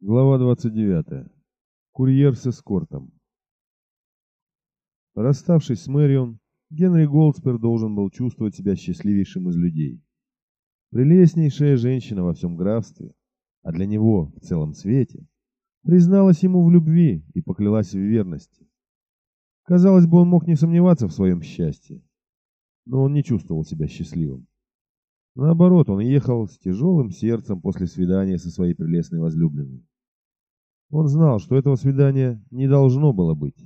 Глава 29. Курьер с эскортом. Расставшись с Мэрион, Генри Голдспер должен был чувствовать себя счастливейшим из людей. Прелестнейшая женщина во всем графстве, а для него в целом свете, призналась ему в любви и поклялась в верности. Казалось бы, он мог не сомневаться в своем счастье, но он не чувствовал себя счастливым. Наоборот, он ехал с тяжелым сердцем после свидания со своей прелестной возлюбленной. Он знал, что этого свидания не должно было быть.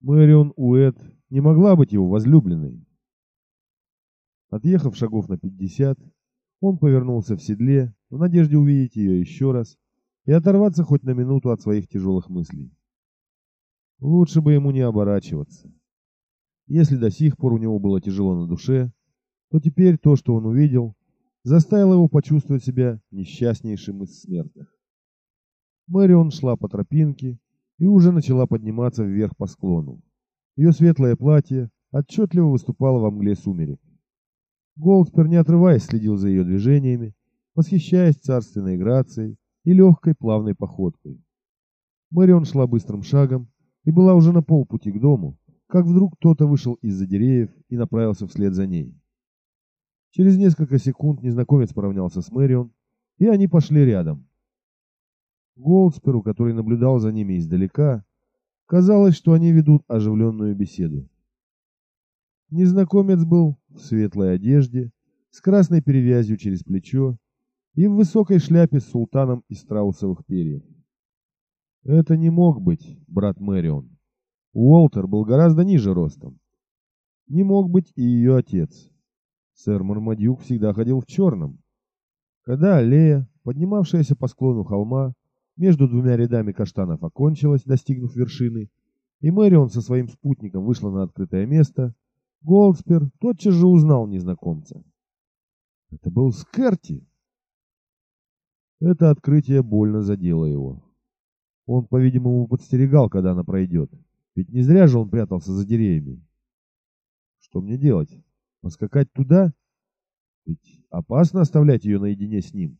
Мэрион Уэт не могла быть его возлюбленной. Отъехав шагов на пятьдесят, он повернулся в седле в надежде увидеть ее еще раз и оторваться хоть на минуту от своих тяжелых мыслей. Лучше бы ему не оборачиваться. Если до сих пор у него было тяжело на душе, то теперь то, что он увидел, заставило его почувствовать себя несчастнейшим из смертных. Мэрион шла по тропинке и уже начала подниматься вверх по склону. Ее светлое платье отчетливо выступало во мгле сумерек. Голдспер, не отрываясь, следил за ее движениями, восхищаясь царственной грацией и легкой плавной походкой. Мэрион шла быстрым шагом и была уже на полпути к дому, как вдруг кто-то вышел из-за деревьев и направился вслед за ней. Через несколько секунд незнакомец поравнялся с Мэрион, и они пошли рядом. Голдсперу, который наблюдал за ними издалека, казалось, что они ведут оживленную беседу. Незнакомец был в светлой одежде, с красной перевязью через плечо и в высокой шляпе с султаном из страусовых перьев. Это не мог быть брат Мэрион. Уолтер был гораздо ниже ростом. Не мог быть и ее отец. Сэр Мармадюк всегда ходил в черном. Когда аллея, поднимавшаяся по склону холма, между двумя рядами каштанов окончилась, достигнув вершины, и Мэрион со своим спутником вышла на открытое место, Голдспер тотчас же узнал незнакомца. Это был Скерти. Это открытие больно задело его. Он, по-видимому, подстерегал, когда она пройдет, ведь не зря же он прятался за деревьями. Что мне делать? Поскакать туда? Ведь опасно оставлять ее наедине с ним.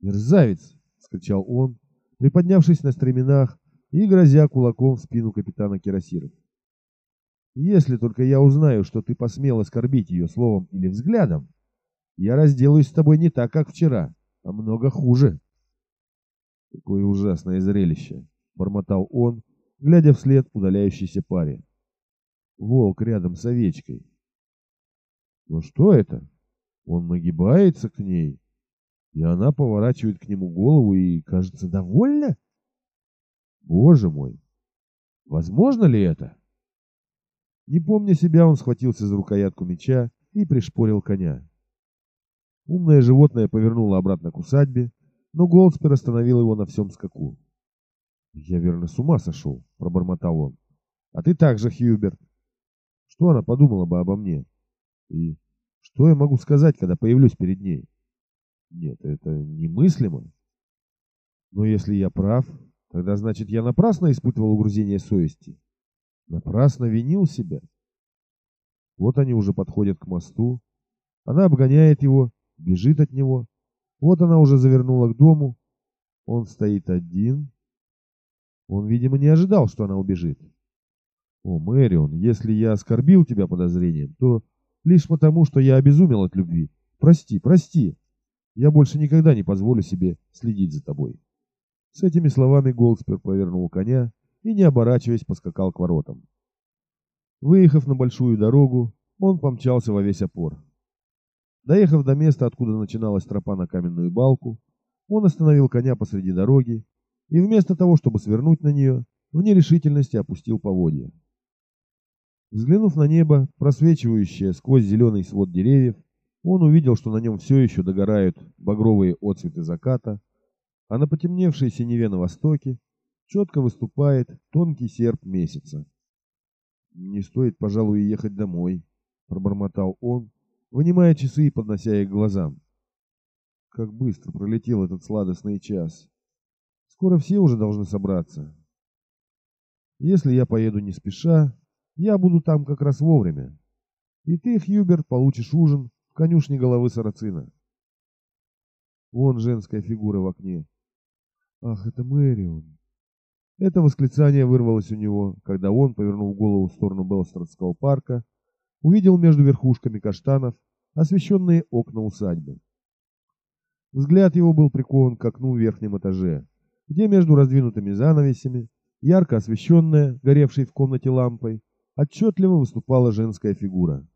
Мерзавец! — скричал он, приподнявшись на стременах и грозя кулаком в спину капитана Кирасиров. «Если только я узнаю, что ты посмел оскорбить ее словом или взглядом, я разделаюсь с тобой не так, как вчера, а много хуже». «Какое ужасное зрелище!» — бормотал он, глядя вслед удаляющейся паре. Волк рядом с овечкой. «Но что это? Он нагибается к ней, и она поворачивает к нему голову и, кажется, довольна? Боже мой! Возможно ли это? Не помня себя, он схватился за рукоятку меча и пришпорил коня. Умное животное повернуло обратно к усадьбе, но Голдспер остановил его на всем скаку. «Я верно с ума сошел», — пробормотал он. «А ты также, Хьюберт. Что она подумала бы обо мне? И что я могу сказать, когда появлюсь перед ней?» Нет, это немыслимо. Но если я прав, тогда значит я напрасно испытывал угрызение совести. Напрасно винил себя. Вот они уже подходят к мосту. Она обгоняет его, бежит от него. Вот она уже завернула к дому. Он стоит один. Он, видимо, не ожидал, что она убежит. О, Мэрион, если я оскорбил тебя подозрением, то лишь потому, что я обезумел от любви. Прости, прости. Я больше никогда не позволю себе следить за тобой. С этими словами Голдспер повернул коня и, не оборачиваясь, поскакал к воротам. Выехав на большую дорогу, он помчался во весь опор. Доехав до места, откуда начиналась тропа на каменную балку, он остановил коня посреди дороги и вместо того, чтобы свернуть на нее, в нерешительности опустил поводья. Взглянув на небо, просвечивающее сквозь зеленый свод деревьев, он увидел, что на нем все еще догорают багровые отцветы заката, а на потемневшей синеве на востоке четко выступает тонкий серп месяца. «Не стоит, пожалуй, ехать домой», — пробормотал он, вынимая часы и поднося их к глазам. Как быстро пролетел этот сладостный час. Скоро все уже должны собраться. Если я поеду не спеша, я буду там как раз вовремя. И ты, Хьюберт, получишь ужин конюшне головы сарацина. Вон женская фигура в окне. Ах, это Мэрион. Это восклицание вырвалось у него, когда он, повернув голову в сторону Белстрадского парка, увидел между верхушками каштанов освещенные окна усадьбы. Взгляд его был прикован к окну в верхнем этаже, где между раздвинутыми занавесями, ярко освещенная, горевшей в комнате лампой, отчетливо выступала женская фигура.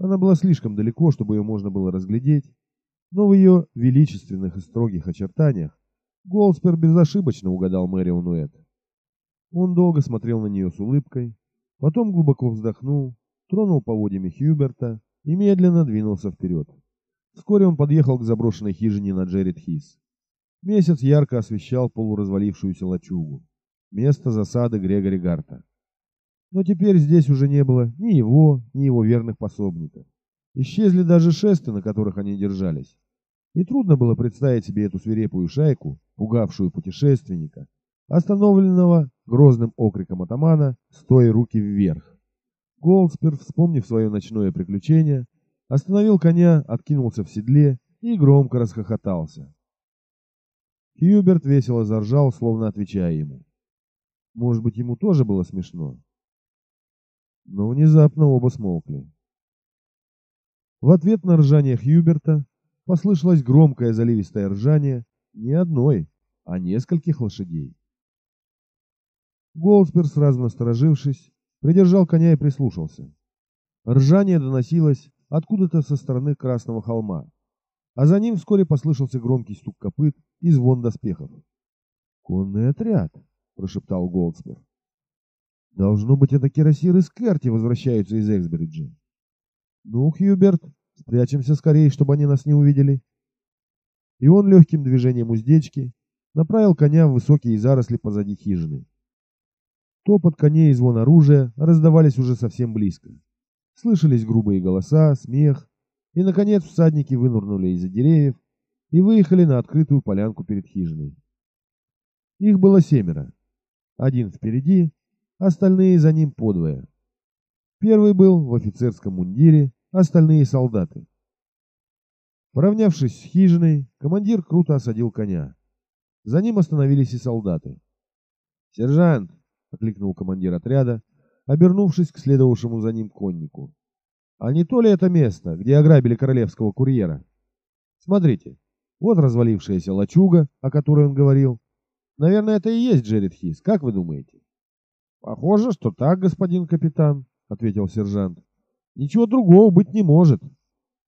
Она была слишком далеко, чтобы ее можно было разглядеть, но в ее величественных и строгих очертаниях Голспер безошибочно угадал Мэрион Уэт. Он долго смотрел на нее с улыбкой, потом глубоко вздохнул, тронул поводьями Хьюберта и медленно двинулся вперед. Вскоре он подъехал к заброшенной хижине на Джеррит Хис. Месяц ярко освещал полуразвалившуюся лачугу, место засады Грегори Гарта. Но теперь здесь уже не было ни его, ни его верных пособников. Исчезли даже шесты, на которых они держались. И трудно было представить себе эту свирепую шайку, пугавшую путешественника, остановленного грозным окриком атамана «Стой, руки вверх!». Голдспер, вспомнив свое ночное приключение, остановил коня, откинулся в седле и громко расхохотался. Хьюберт весело заржал, словно отвечая ему. Может быть, ему тоже было смешно? Но внезапно оба смолкли. В ответ на ржание Хьюберта послышалось громкое заливистое ржание не одной, а нескольких лошадей. Голдспер, сразу насторожившись, придержал коня и прислушался. Ржание доносилось откуда-то со стороны Красного холма, а за ним вскоре послышался громкий стук копыт и звон доспехов. «Конный отряд!» — прошептал Голдспер. «Должно быть, это кирасиры из Керти возвращаются из Эксбриджа. Ну, Хьюберт, спрячемся скорее, чтобы они нас не увидели». И он легким движением уздечки направил коня в высокие заросли позади хижины. Топот коней и звон оружия раздавались уже совсем близко. Слышались грубые голоса, смех, и, наконец, всадники вынурнули из-за деревьев и выехали на открытую полянку перед хижиной. Их было семеро. Один впереди, остальные за ним подвое. Первый был в офицерском мундире, остальные солдаты. Поравнявшись с хижиной, командир круто осадил коня. За ним остановились и солдаты. «Сержант!» — окликнул командир отряда, обернувшись к следовавшему за ним коннику. «А не то ли это место, где ограбили королевского курьера? Смотрите, вот развалившаяся лачуга, о которой он говорил. Наверное, это и есть Джеред Хис, как вы думаете?» «Похоже, что так, господин капитан», — ответил сержант. «Ничего другого быть не может.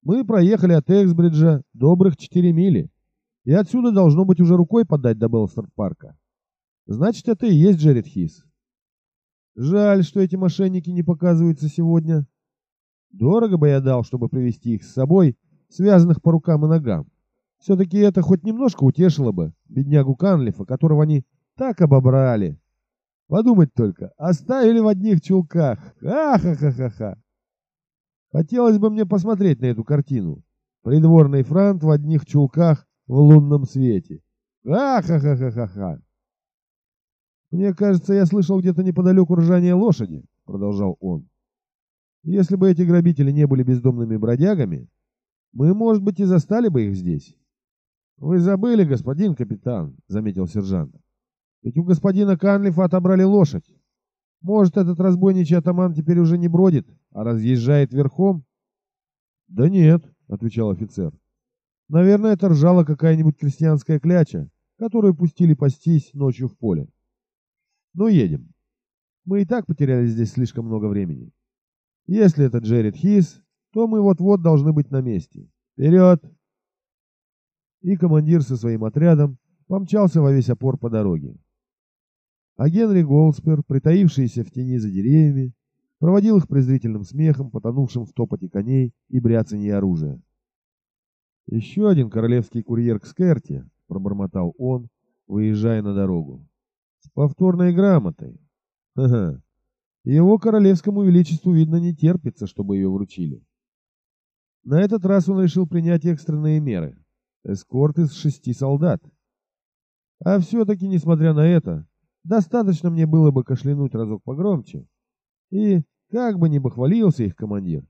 Мы проехали от Эксбриджа добрых четыре мили, и отсюда должно быть уже рукой подать до Белстард-парка. Значит, это и есть Джеред Хис. Жаль, что эти мошенники не показываются сегодня. Дорого бы я дал, чтобы привести их с собой, связанных по рукам и ногам. Все-таки это хоть немножко утешило бы беднягу Канлифа, которого они так обобрали. Подумать только, оставили в одних чулках. Ха-ха-ха-ха-ха. Хотелось бы мне посмотреть на эту картину. Придворный франт в одних чулках в лунном свете. Ха-ха-ха-ха-ха-ха. «Мне кажется, я слышал где-то неподалеку ржание лошади», — продолжал он. «Если бы эти грабители не были бездомными бродягами, мы, может быть, и застали бы их здесь». «Вы забыли, господин капитан», — заметил сержант. «Ведь у господина Канлифа отобрали лошадь. Может, этот разбойничий атаман теперь уже не бродит, а разъезжает верхом?» «Да нет», — отвечал офицер. «Наверное, это ржала какая-нибудь крестьянская кляча, которую пустили пастись ночью в поле. Ну, едем. Мы и так потеряли здесь слишком много времени. Если это Джеред Хис, то мы вот-вот должны быть на месте. Вперед!» И командир со своим отрядом помчался во весь опор по дороге. А Генри Голдспер, притаившийся в тени за деревьями, проводил их презрительным смехом, потонувшим в топоте коней и бряцанье оружия. «Еще один королевский курьер к Скерти», — пробормотал он, выезжая на дорогу. С повторной грамотой. Ага. Его королевскому величеству, видно, не терпится, чтобы ее вручили. На этот раз он решил принять экстренные меры. Эскорт из шести солдат. А все-таки, несмотря на это, достаточно мне было бы кашлянуть разок погромче. И, как бы ни бы хвалился их командир,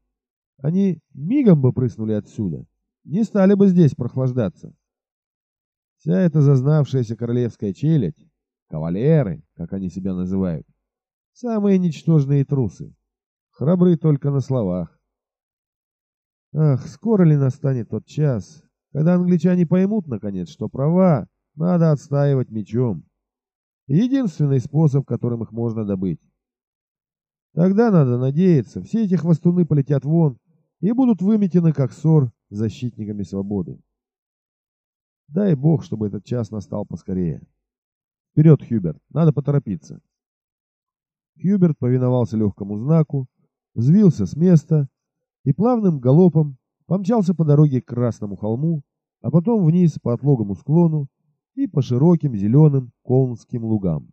они мигом бы прыснули отсюда, не стали бы здесь прохлаждаться. Вся эта зазнавшаяся королевская челядь, кавалеры, как они себя называют, самые ничтожные трусы, храбры только на словах. Ах, скоро ли настанет тот час, когда англичане поймут, наконец, что права надо отстаивать мечом. Единственный способ, которым их можно добыть. Тогда, надо надеяться, все эти хвостуны полетят вон и будут выметены, как ссор, защитниками свободы. Дай бог, чтобы этот час настал поскорее. Вперед, Хьюберт, надо поторопиться. Хьюберт повиновался легкому знаку, взвился с места и плавным галопом помчался по дороге к Красному холму, а потом вниз по отлогому склону и по широким зеленым колнским лугам.